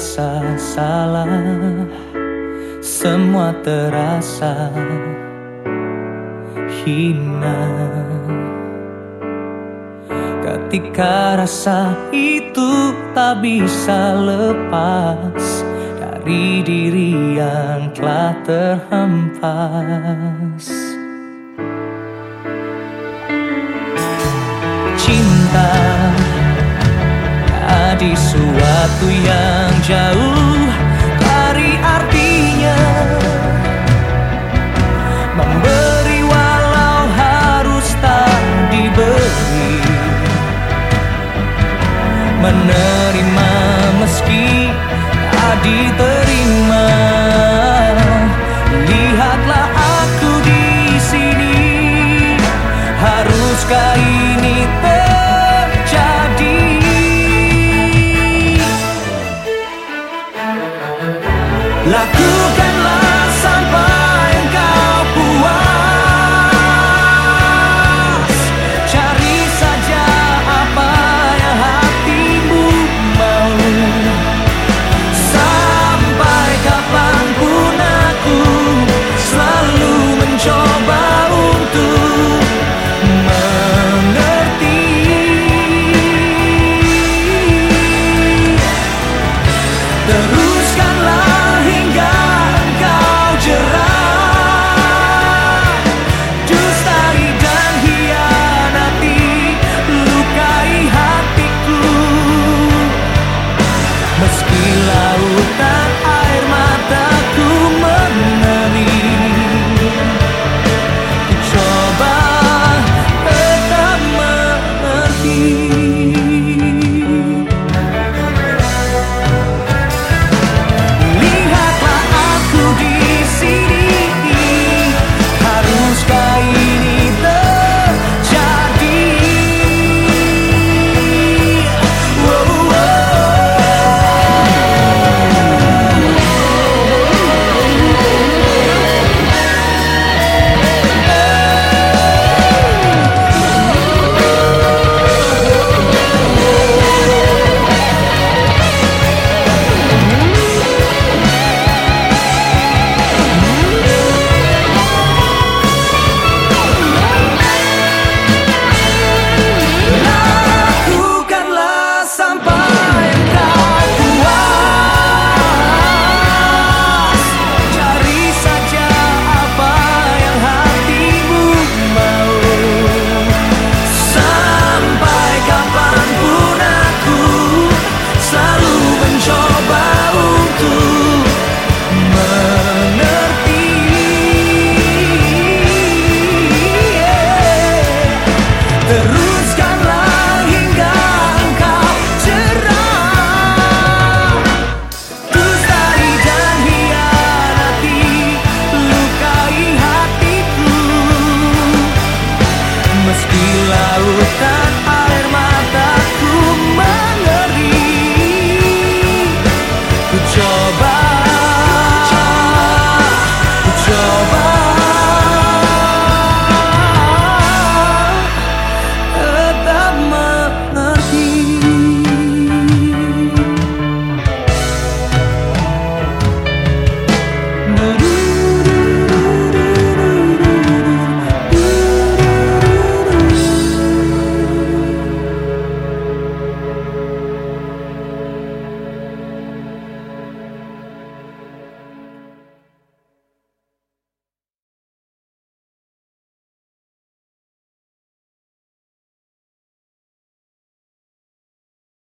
rasa salah. Semua terasa hina. Ketika rasa itu tak bisa lepas Dari diri yang telah terhempas. Cinta menjadi suatu yang jauh. Dari artinya Memberi walau harus tak diberi. Menerima 楽